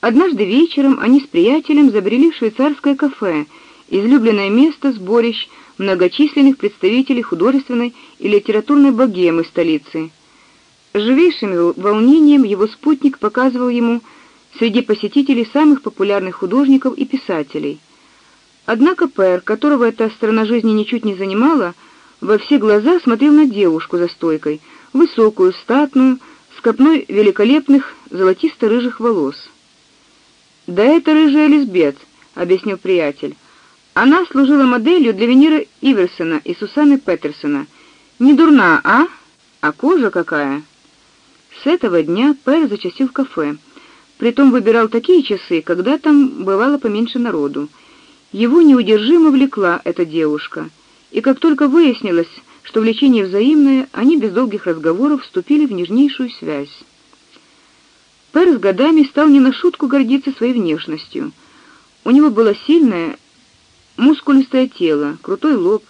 Однажды вечером они с приятелем забрели в швейцарское кафе, излюбленное место сборищ многочисленных представителей художественной и литературной богемы столицы. Живейшим волнением его спутник показывал ему среди посетителей самых популярных художников и писателей. Однако Пэр, которого эта сторона жизни ничуть не занимала, во все глаза смотрел на девушку за стойкой, высокую, статную, с копной великолепных золотисто-рыжих волос. "Да это рыжая Лизбет", объяснил приятель. "Она служила моделью для Венеры Иверсона и Сусанны Петерсона. Не дурна, а? А кожа какая?" С этого дня Пэр зачастил в кафе. Притом выбирал такие часы, когда там бывало поменьше народу. Его неудержимо влекла эта девушка, и как только выяснилось, что влечение взаимное, они без долгих разговоров вступили в нежнейшую связь. Пэр с годами стал не на шутку гордиться своей внешностью. У него было сильное, мускулистое тело, крутой лоб,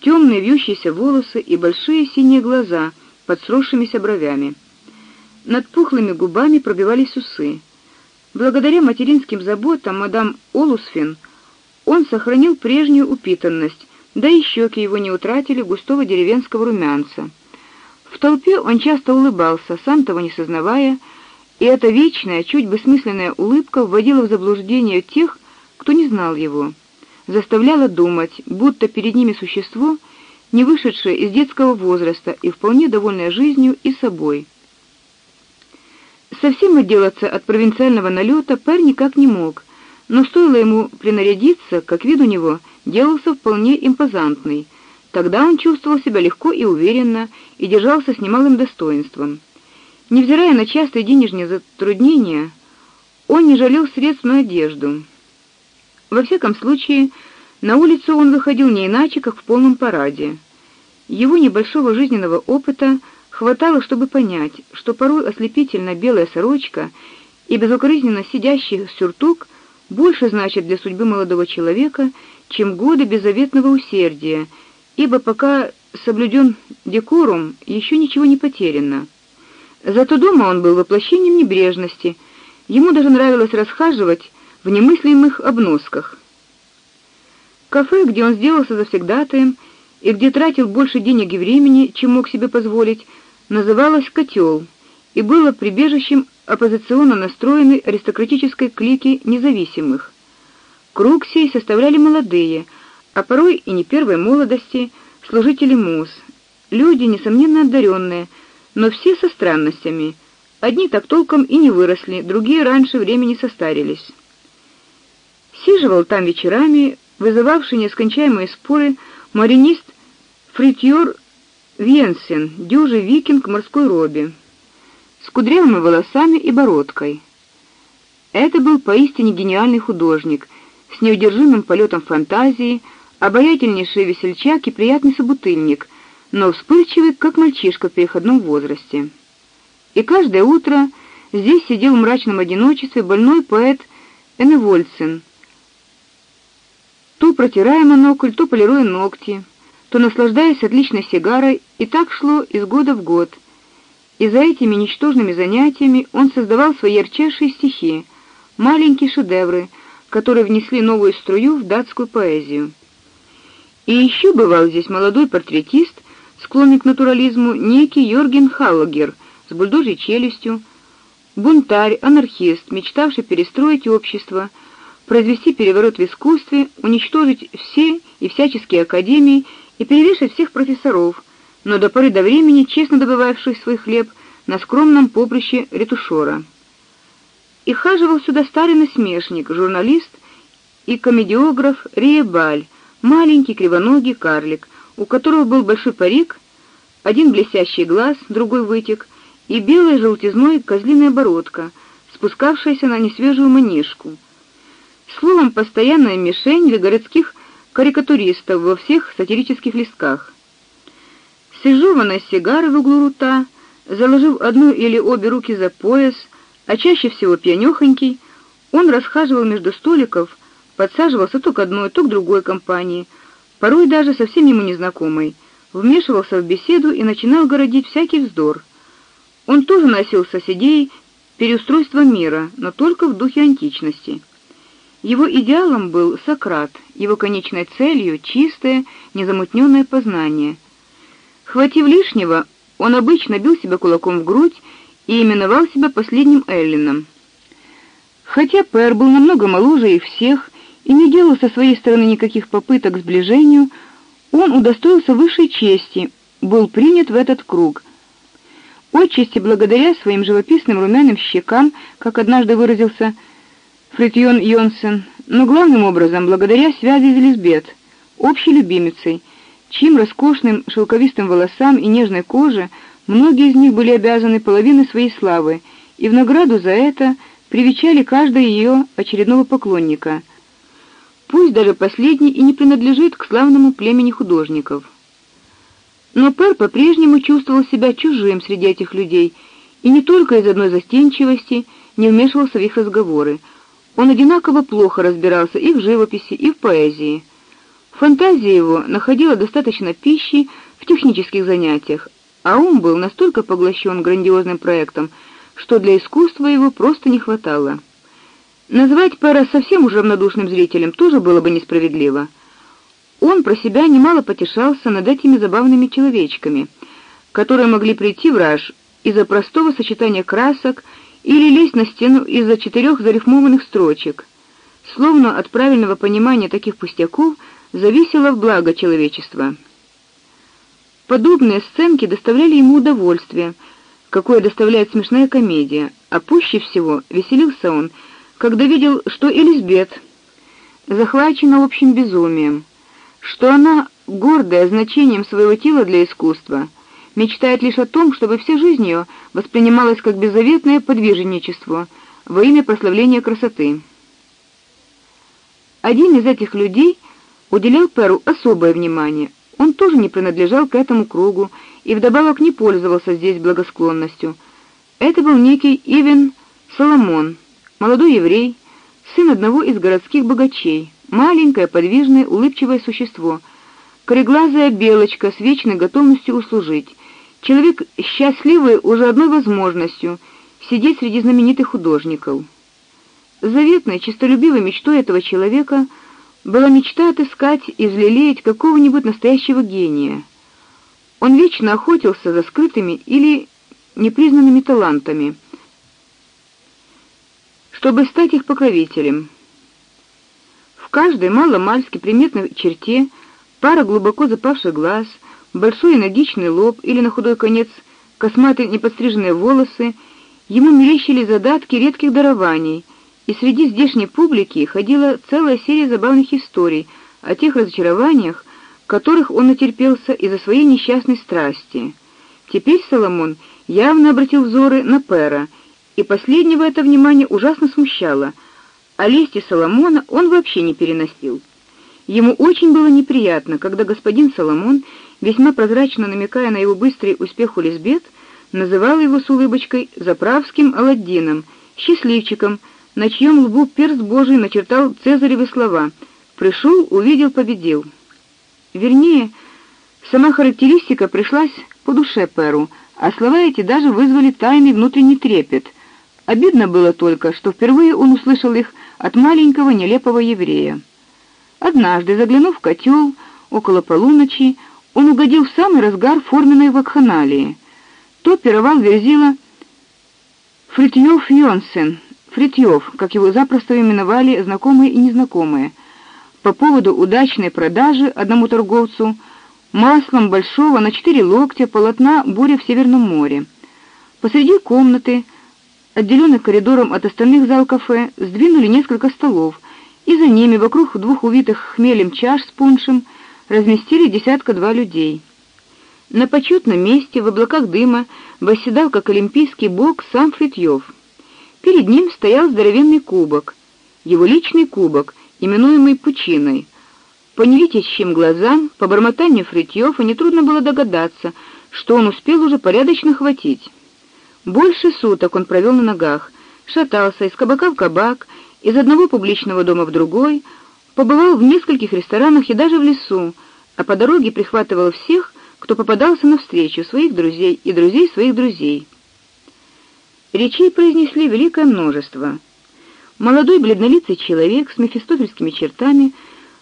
темные вьющиеся волосы и большие синие глаза под сросшимися бровями. Над пухлыми губами пробивались усы. Благодаря материнским заботам мадам Олусфин он сохранил прежнюю упитанность, да и щеки его не утратили густого деревенского румянца. В толпе он часто улыбался, сам того не сознавая, и эта вечная, чуть бессмысленная улыбка вводила в заблуждение тех, кто не знал его, заставляла думать, будто перед ними существо, не вышедшее из детского возраста и вполне довольное жизнью и собой. Совсем отделаться от провинциального налета парень никак не мог, но стоило ему принарядиться, как вид у него делался вполне импозантный. Тогда он чувствовал себя легко и уверенно и держался с немалым достоинством. Невзирая на частые денежные затруднения, он не жалел средств на одежду. Во всяком случае, на улицу он выходил не иначе, как в полном параде. Его небольшого жизненного опыта хватало, чтобы понять, что порой ослепительно белая сорочка и безукоризненно сидящий сюртук больше значит для судьбы молодого человека, чем годы беззаветного усердия, ибо пока соблюден декорум, еще ничего не потеряно. Зато дома он был воплощением небрежности. Ему даже нравилось расхаживать в немыслимых обносках. Кафе, где он сделался завсегдатаем и где тратил больше денег и времени, чем мог себе позволить, называлось Котел и было прибежищем оппозиционно настроенной аристократической клики независимых. Круг сей составляли молодые, а порой и не первой молодости, служители МУС, люди несомненно одаренные, но все со странностями. Одни так толком и не выросли, другие раньше времени состарились. Сиживал там вечерами, вызывавший нескончаемые споры, маринист Фритьор Венсен, дюжий викинг морской робе с кудрявыми волосами и бородкой. Это был поистине гениальный художник с неудержимым полетом фантазии, обаятельнейший весельчак и приятный собутыльник, но вспыльчивый, как мальчишка в переходном возрасте. И каждое утро здесь сидел в мрачном одиночестве больной поэт Эневольцин, то протирая монокль, то полируя ногти, то наслаждаясь отличной сигарой, и так шло из года в год и за этими ничтожными занятиями он создавал свои ярчайшие стихи, маленькие шедевры, которые внесли новую струю в датскую поэзию. И еще бывал здесь молодой портретист, склонный к натурализму, некий Йорген Халлагер с бульдожьей челюстью, бунтарь, анархист, мечтавший перестроить общество, произвести переворот в искусстве, уничтожить все и всяческие академии и перевешать всех профессоров но до поры до времени честно добывавший свой хлеб на скромном поприще ретушера. И хаживал сюда старый насмешник, журналист и комедиограф Риебаль, маленький кривоногий карлик, у которого был большой парик, один блестящий глаз, другой вытек, и белая желтизной козлиная бородка, спускавшаяся на несвежую манишку. Словом, постоянная мишень для городских карикатуристов во всех сатирических листках. Сижу с сигарой в углу рта, заложив одну или обе руки за пояс, а чаще всего пьянёхонький, он расхаживал между столиков, подсаживался то к одной, то к другой компании, порой даже совсем ему незнакомой, вмешивался в беседу и начинал городить всякий вздор. Он тоже носил соседей переустройства мира, но только в духе античности. Его идеалом был Сократ, его конечной целью чистое, незамутненное познание. Хватив лишнего, он обычно бил себя кулаком в грудь и именовал себя последним эллином. Хотя Пер был намного моложе их всех и не делал со своей стороны никаких попыток к сближению, он удостоился высшей чести, был принят в этот круг. Отчасти благодаря своим живописным румяным щекам, как однажды выразился Фритьон Йонсен, но главным образом благодаря связи с Элизабет, общей любимицей, чьим роскошным шелковистым волосам и нежной коже многие из них были обязаны половиной своей славы, и в награду за это привечали каждого ее очередного поклонника. Пусть даже последний и не принадлежит к славному племени художников. Но Пер по-прежнему чувствовал себя чужим среди этих людей, и не только из одной застенчивости не вмешивался в их разговоры. Он одинаково плохо разбирался и в живописи, и в поэзии. Фантазия его находила достаточно пищи в технических занятиях, а ум был настолько поглощен грандиозным проектом, что для искусства его просто не хватало. Назвать Пэра совсем уже равнодушным зрителем тоже было бы несправедливо. Он про себя немало потешался над этими забавными человечками, которые могли прийти в раж из-за простого сочетания красок или лезть на стену из-за четырех зарифмованных строчек. Словно от правильного понимания таких пустяков зависело благо человечества. Подобные сценки доставляли ему удовольствие, какое доставляет смешная комедия, а пуще всего веселился он, когда видел, что Элизабет захвачена общим безумием, что она, гордая значением своего тела для искусства, мечтает лишь о том, чтобы вся жизнь ее воспринималась как беззаветное подвижничество во имя прославления красоты. Один из этих людей уделял Перу особое внимание. Он тоже не принадлежал к этому кругу и вдобавок не пользовался здесь благосклонностью. Это был некий Ивен Соломон, молодой еврей, сын одного из городских богачей, маленькое, подвижное, улыбчивое существо, кореглазая белочка с вечной готовностью услужить, человек счастливый уже одной возможностью сидеть среди знаменитых художников. Заветной, честолюбивой мечтой этого человека была мечта отыскать и взлелеять какого-нибудь настоящего гения. Он вечно охотился за скрытыми или непризнанными талантами, чтобы стать их покровителем. В каждой мало-мальски приметной черте пара глубоко запавших глаз, большой энергичный лоб или на худой конец косматые неподстриженные волосы, ему мерещили задатки редких дарований, и среди здешней публики ходила целая серия забавных историй о тех разочарованиях, которых он натерпелся из-за своей несчастной страсти. Теперь Соломон явно обратил взоры на Пера и последнего это внимание ужасно смущало, а лести Соломона он вообще не переносил. Ему очень было неприятно, когда господин Соломон, весьма прозрачно намекая на его быстрый успех у Лизбет, называл его с улыбочкой заправским Аладдином, счастливчиком, на чьем лбу перст Божий начертал цезаревы слова: "Пришел, увидел, победил". Вернее, сама характеристика пришлась по душе Перу, а слова эти даже вызвали тайный внутренний трепет — Обидно было только, что впервые он услышал их от маленького нелепого еврея. Однажды, заглянув в котел около полуночи, он угодил в самый разгар форменной вакханалии. То пировал Верзила Фритьёв Йонсен, Фритьёв, как его запросто именовали знакомые и незнакомые, по поводу удачной продажи одному торговцу маслом большого на четыре локтя полотна «Буря в Северном море». Посреди комнаты отделенный коридором от остальных зал кафе, сдвинули несколько столов, и за ними вокруг двух увитых хмелем чаш с пуншем разместили десятка-два людей. На почетном месте в облаках дыма восседал как олимпийский бог сам Фритьёв. Перед ним стоял здоровенный кубок, его личный кубок, именуемый пучиной. По невидящим глазам, по бормотанию Фритьёва нетрудно было догадаться, что он успел уже порядочно хватить. Больше суток он провел на ногах, шатался из кабака в кабак, из одного публичного дома в другой, побывал в нескольких ресторанах и даже в лесу, а по дороге прихватывал всех, кто попадался навстречу, своих друзей и друзей своих друзей. Речей произнесли великое множество. Молодой бледнолицый человек с мефистофельскими чертами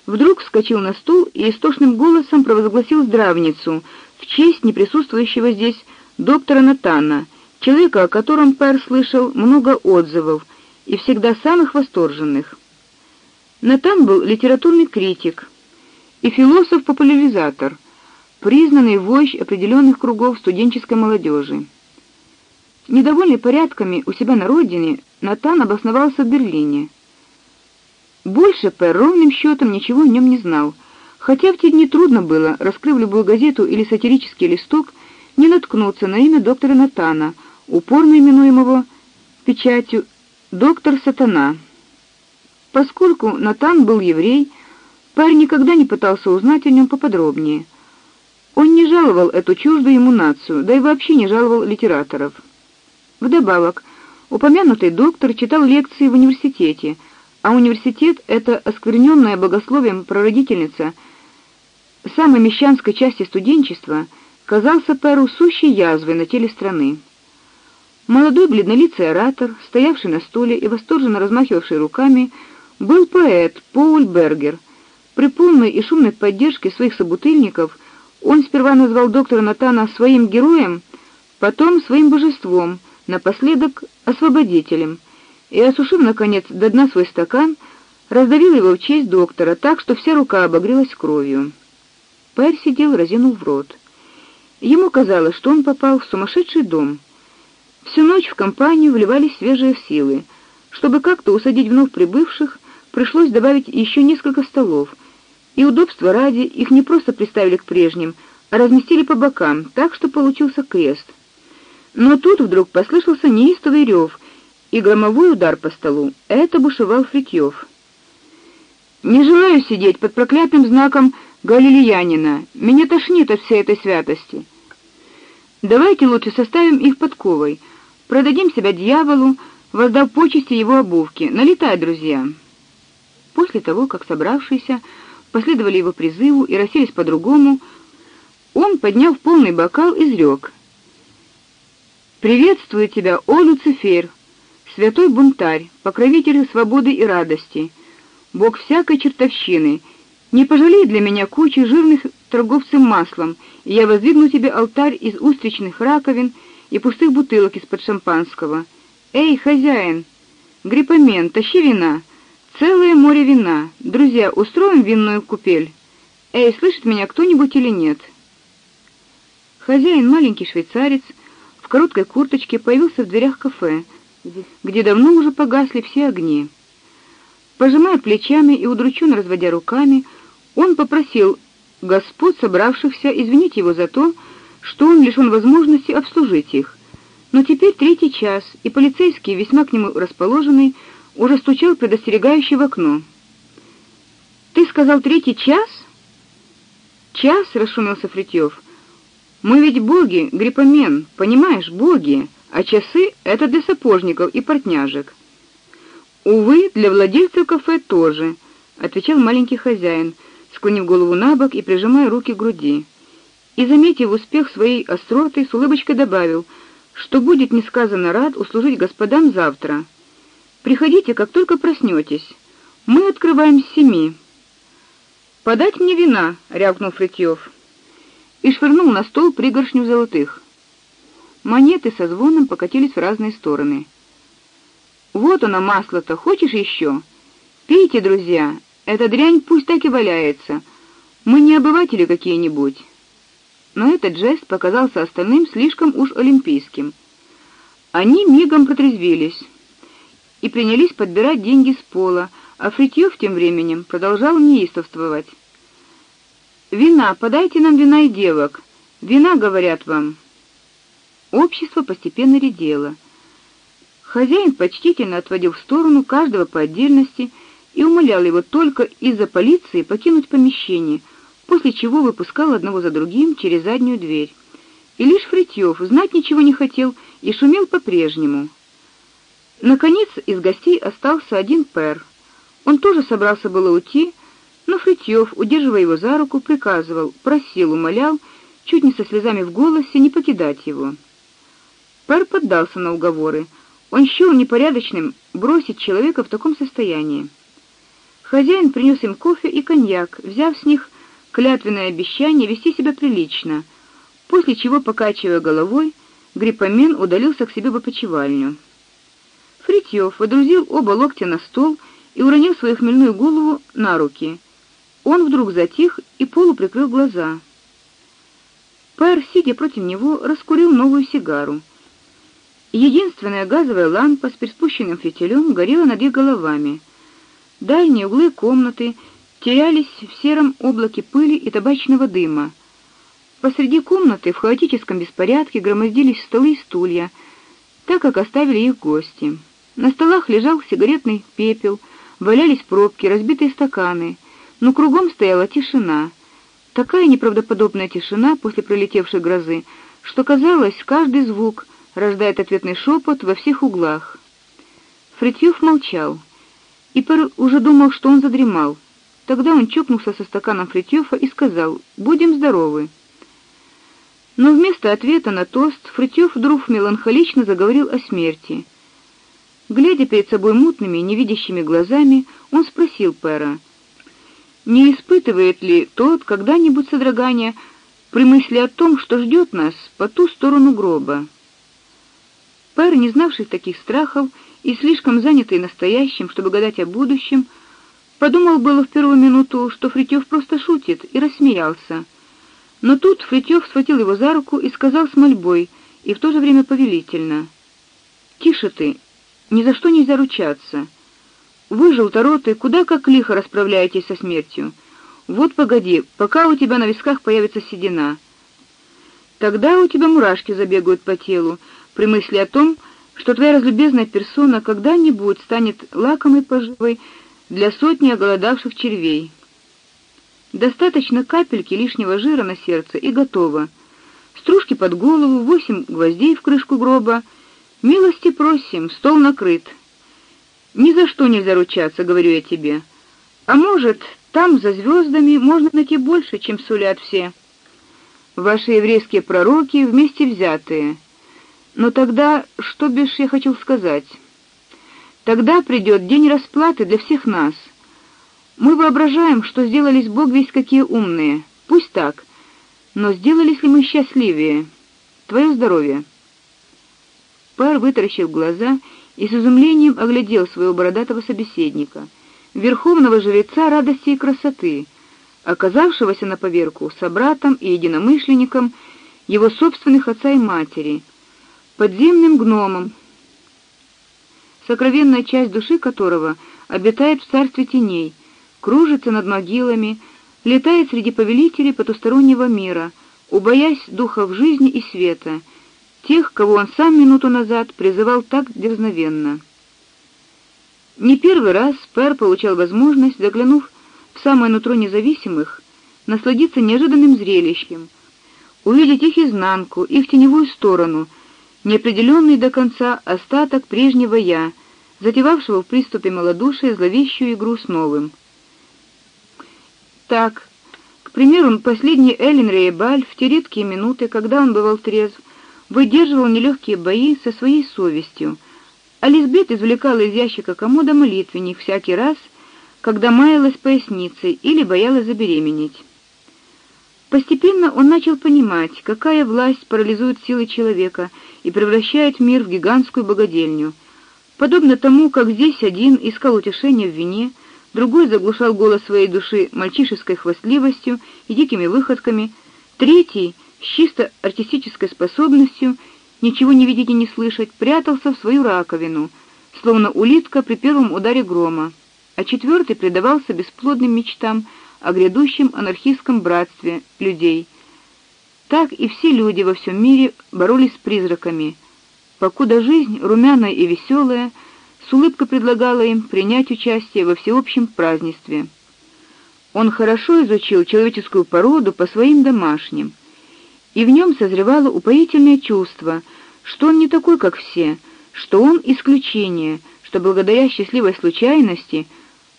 вдруг вскочил на стул и истошным голосом провозгласил здравницу в честь неприсутствующего здесь доктора Натана, человека, о котором Пэр слышал много отзывов и всегда самых восторженных. Натан был литературный критик и философ-популяризатор, признанный вождь определенных кругов студенческой молодежи. Недовольный порядками у себя на родине, Натан обосновался в Берлине. Больше Пэр ровным счетом ничего о нем не знал, хотя в те дни трудно было, раскрыв любую газету или сатирический листок, не наткнуться на имя доктора Натана, упорно именуемого печатью доктор Сатана. Поскольку Натан был еврей, парень никогда не пытался узнать о нем поподробнее. Он не жаловал эту чуждую ему нацию, да и вообще не жаловал литераторов. Вдобавок, упомянутый доктор читал лекции в университете, а университет это оскверненная богословием прародительница самой мещанской части студенчества казался Перу сущей язвой на теле страны. Молодой бледнолицый оратор, стоявший на стуле и восторженно размахивавший руками, был поэт Пауль Бергер. При полной и шумной поддержке своих собутыльников он сперва назвал доктора Натана своим героем, потом своим божеством, напоследок освободителем, и осушив наконец до дна свой стакан, раздавил его в честь доктора, так что вся рука обогрелась кровью. Пэр сидел, разинув рот. Ему казалось, что он попал в сумасшедший дом. Всю ночь в компанию вливались свежие силы. Чтобы как-то усадить вновь прибывших, пришлось добавить еще несколько столов, и удобства ради их не просто приставили к прежним, а разместили по бокам, так что получился крест. Но тут вдруг послышался неистовый рев и громовой удар по столу. Это бушевал Фритьёв. Не желаю сидеть под проклятым знаком галилеянина. Меня тошнит от всей этой святости. Давайте лучше составим их подковой, продадим себя дьяволу, воздав почести его обувке. Налетай, друзья. После того, как собравшиеся последовали его призыву и расселись по-другому, он, подняв полный бокал, изрек: "Приветствую тебя, о Люцифер, святой бунтарь, покровитель свободы и радости, бог всякой чертовщины. Не пожалей для меня кучи жирных торговцев маслом, и я воздвигну тебе алтарь из устричных раковин и пустых бутылок из-под шампанского. Эй, хозяин, гриппомен, тащи вина!" Целое море вина. Друзья, устроим винную купель. Эй, слышит меня кто-нибудь или нет? Хозяин, маленький швейцарец, в короткой курточке появился в дверях кафе, где давно уже погасли все огни. Пожимая плечами и удрученно разводя руками, он попросил господ собравшихся извинить его за то, что он лишён возможности обслужить их. Но теперь третий час, и полицейские, весьма к нему расположенные, уже стучал предостерегающий в окно. Ты сказал третий час? Час, расшумелся Фритьёв. Мы ведь боги, гриппомен, понимаешь, боги, а часы это для сапожников и портняжек. Увы, для владельцев кафе тоже, отвечал маленький хозяин, склонив голову набок и прижимая руки к груди. И заметив успех своей остроты, с улыбочкой добавил, что будет несказанно рад услужить господам завтра. Приходите, как только проснётесь. Мы открываем с семи. Подать мне вина, рявкнул Фритьёв и швырнул на стол пригоршню золотых. Монеты со звоном покатились в разные стороны. Вот оно масло-то, хочешь ещё? Пейте, друзья. Эта дрянь пусть так и валяется. Мы не обыватели какие-нибудь. Но этот жест показался остальным слишком уж олимпийским. Они мигом протрезвелись и принялись подбирать деньги с пола, а Фритьёв тем временем продолжал неистовствовать. Вина, подайте нам вина и девок. Вина, говорят вам. Общество постепенно редело. Хозяин почтительно отводил в сторону каждого по отдельности и умолял его только из-за полиции покинуть помещение, после чего выпускал одного за другим через заднюю дверь. И лишь Фритьёв знать ничего не хотел и шумел по-прежнему. Наконец из гостей остался один пэр. Он тоже собрался было уйти, но Фритьёв, удерживая его за руку, приказывал, просил, умолял, чуть не со слезами в голосе, не покидать его. Пэр поддался на уговоры, Он счёл непорядочным бросить человека в таком состоянии. Хозяин принес им кофе и коньяк, взяв с них клятвенное обещание вести себя прилично, после чего, покачивая головой, Гриппомен удалился к себе в опочивальню. Фритьёв водрузил оба локтя на стол и уронил свою хмельную голову на руки. Он вдруг затих и полуприкрыл глаза. Пэр, сидя против него, раскурил новую сигару. Единственная газовая лампа с приспущенным фитилем горела над их головами. Дальние углы комнаты терялись в сером облаке пыли и табачного дыма. Посреди комнаты в хаотическом беспорядке громоздились столы и стулья, так как оставили их гости. На столах лежал сигаретный пепел, валялись пробки, разбитые стаканы, но кругом стояла тишина. Такая неправдоподобная тишина после пролетевшей грозы, что казалось, каждый звук рождает ответный шепот во всех углах. Фритьёв молчал. И Пер уже думал, что он задремал. Тогда он чокнулся со стаканом Фритьёфа и сказал: "Будем здоровы". Но вместо ответа на тост Фритьёв вдруг меланхолично заговорил о смерти. Глядя перед собой мутными, невидящими глазами, он спросил Пера: не испытывает ли тот когда-нибудь содрогания при мысли о том, что ждет нас по ту сторону гроба? Пэр, не знавший таких страхов и слишком занятый настоящим, чтобы гадать о будущем, подумал было в первую минуту, что Фритёв просто шутит, и рассмеялся. Но тут Фритёв схватил его за руку и сказал с мольбой, и в то же время повелительно: "Тише ты, ни за что нельзя ручаться. Вы, желторотые, куда как лихо расправляетесь со смертью. Вот погоди, пока у тебя на висках появится седина. Тогда у тебя мурашки забегают по телу при мысли о том, что твоя разлюбезная персона когда-нибудь станет лакомой поживой для сотни оголодавших червей. Достаточно капельки лишнего жира на сердце и готово. Стружки под голову, восемь гвоздей в крышку гроба. Милости просим, стол накрыт. Ни за что нельзя ручаться, говорю я тебе. А может, там за звездами можно найти больше, чем сулят все. Ваши еврейские пророки вместе взятые. Но тогда, что бишь я хочу сказать? Тогда придет день расплаты для всех нас. Мы воображаем, что сделались Бог весь какие умные. Пусть так. Но сделались ли мы счастливее? Твое здоровье. Пар вытаращил глаза и с изумлением оглядел своего бородатого собеседника, верховного жреца радости и красоты, оказавшегося на поверку собратом и единомышленником его собственных отца и матери, подземным гномом, сокровенная часть души которого обитает в царстве теней, кружится над могилами, летает среди повелителей потустороннего мира, убоясь духов жизни и света тех, кого он сам минуту назад призывал так дерзновенно. Не первый раз Пэр получал возможность, заглянув в самое нутро независимых, насладиться неожиданным зрелищем, увидеть их изнанку, их теневую сторону, неопределенный до конца остаток прежнего я, затевавшего в приступе малодушия зловещую игру с новым. Так, к примеру, последний Эллен Рейбаль в те редкие минуты, когда он бывал трезв, выдерживал нелегкие бои со своей совестью, а Лизбет извлекала из ящика комода молитвенник всякий раз, когда маялась поясницей или боялась забеременеть. Постепенно он начал понимать, какая власть парализует силы человека и превращает мир в гигантскую богадельню. Подобно тому, как здесь один искал утешения в вине, другой заглушал голос своей души мальчишеской хвастливостью и дикими выходками, третий — с чисто артистической способностью ничего не видеть и не слышать, прятался в свою раковину, словно улитка при первом ударе грома, а четвертый предавался бесплодным мечтам о грядущем анархистском братстве людей. Так и все люди во всем мире боролись с призраками, покуда жизнь, румяная и веселая, с улыбкой предлагала им принять участие во всеобщем празднестве. Он хорошо изучил человеческую породу по своим домашним, и в нем созревало упоительное чувство, что он не такой, как все, что он исключение, что благодаря счастливой случайности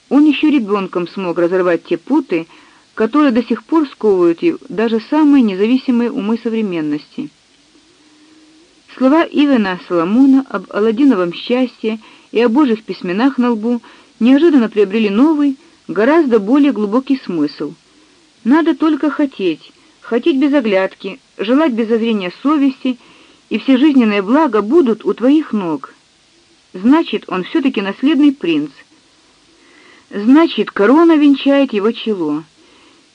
он еще ребенком смог разорвать те путы, которые до сих пор сковывают даже самые независимые умы современности. Слова Ивана Соломона об Аладдиновом счастье и о божьих письменах на лбу неожиданно приобрели новый, гораздо более глубокий смысл. Надо только хотеть, хотеть без оглядки, желать без зазрения совести, и все жизненные блага будут у твоих ног. Значит, он все таки наследный принц. Значит, корона венчает его чело.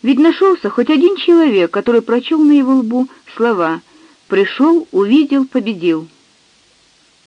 Ведь нашелся хоть один человек, который прочел на его лбу слова: "Пришел, увидел, победил".